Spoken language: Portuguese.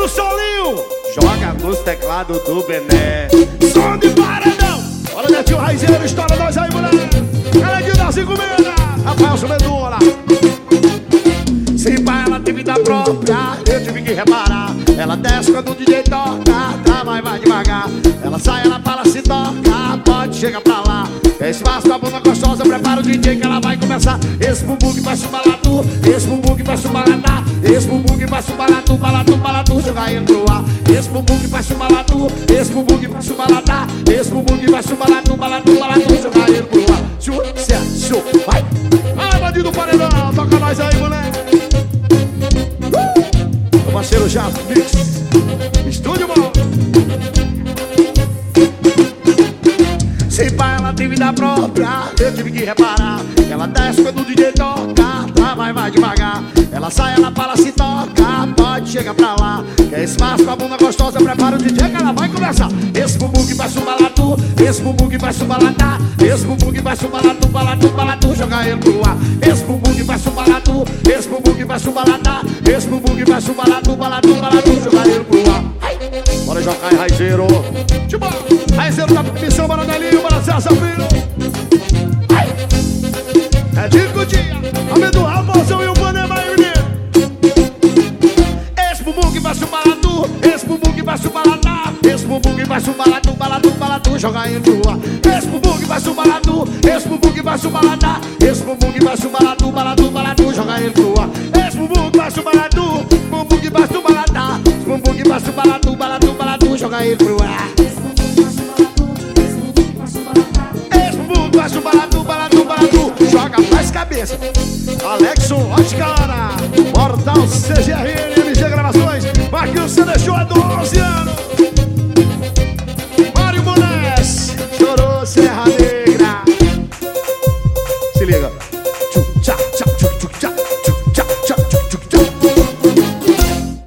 no solinho. Joga nos teclados do Bené. Som de paredão. Olha, Netinho Raizeiro, história nós aí, moleque. Caledinho das encomendas. Rafael Sumedola. Se pá, ela tem vida própria, eu tive que reparar. Ela desce quando o DJ toca, tá, mas vai devagar. Ela sai, ela fala, se toca, pode chegar pra gostosa, prepara o DJ que ela vai começar. Esse bumbum que vai chubalatu, esse bumbum que vai chubaladar. Esse bumbum que vai chubalatu, balatu, balatu, joga ele pro ar. Esse bumbum que vai chubalatu, esse bumbum que vai chubaladar. Esse bumbum que vai chubalatu, balatu, balatu, joga ele pro ar. Sucesso, vai! Vai, bandido paredão. Toca nós aí, moleque. Meu parceiro Jato Mix. Estúdio bom. Tem vida própria, eu tive que reparar. Ela desce quando o DJ toca, tá, mas vai devagar. Ela sai, ela fala, se toca, pode chegar pra lá. Quer espaço com a bunda gostosa, prepara o DJ que ela vai começar. Esse bumbum que vai chubalatu, esse bumbum que vai chubaladar. Esse bumbum que vai chubalatu, balatu, balatu, joga ele pro ar. Esse bumbum que vai chubalatu, esse bumbum que vai chubaladar. Esse bumbum que vai chubalatu, balatu, balatu, joga ele pro ar. Bora jogar Raizeiro. Tipo, Raizeiro É Dico Dia, Amendo Raposão e o Panema aí, menino. Esse bumbum que vai chubalatu, esse bumbum que vai chubaladar. Esse bumbum que vai chubalatu, balatu, balatu, joga pro ar. Esse bumbum que vai chubalatu, esse bumbum que vai chubaladar. Esse bumbum que vai chubalatu, balatu, balatu, joga pro ar. Esse bumbum que vai chubalatu, bumbum que vai chubaladar. Esse bumbum que vai chubalatu, balatu, balatu, joga ele pro cabeça. Alexson Oscar, Portal CGRN, MG Gravações, Marquinhos CD Show é